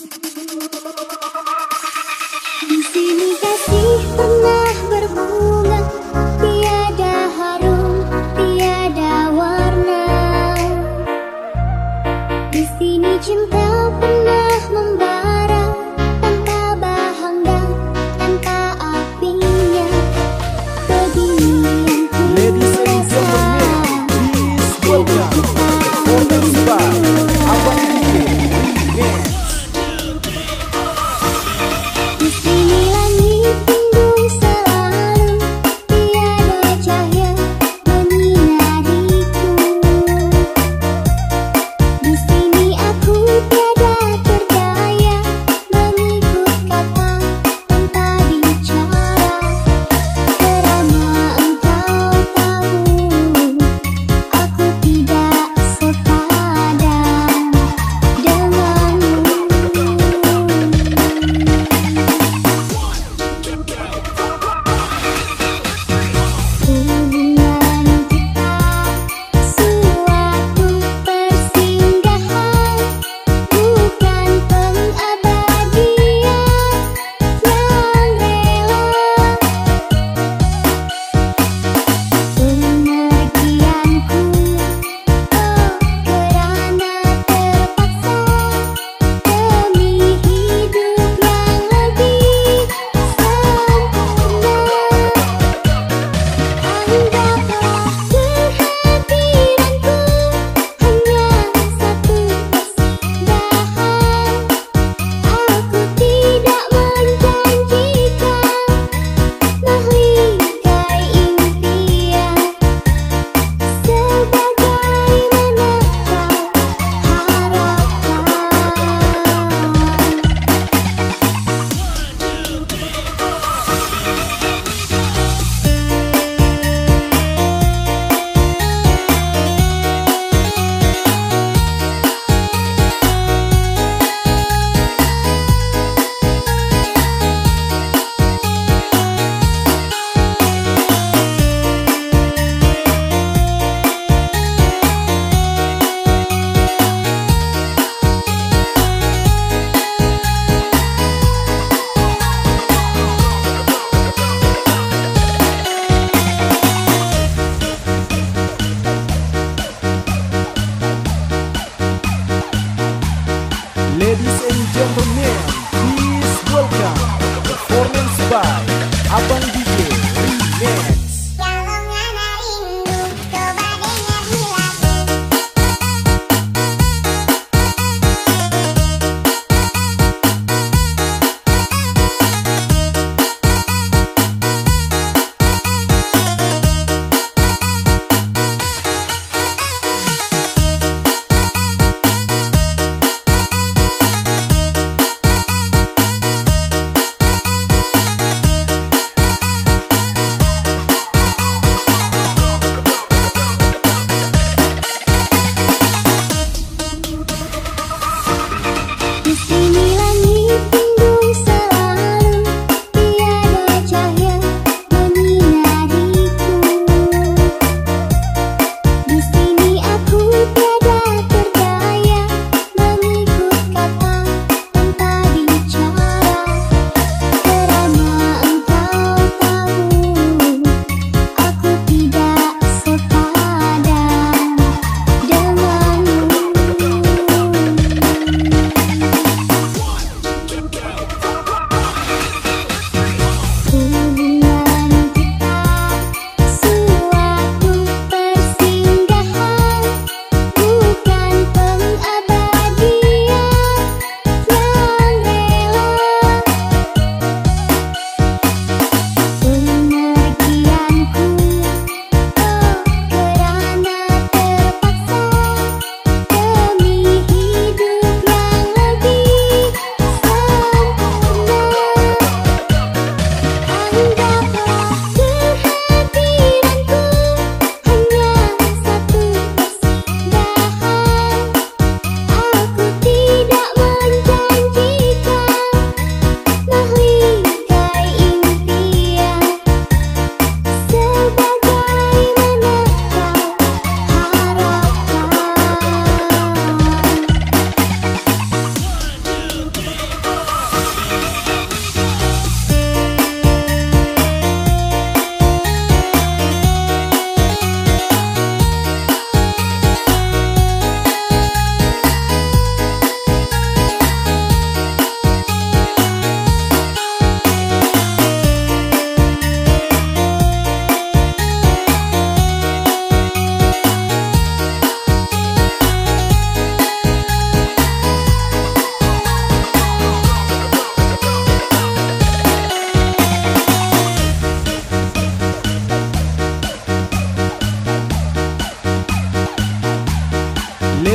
Ladies and gentlemen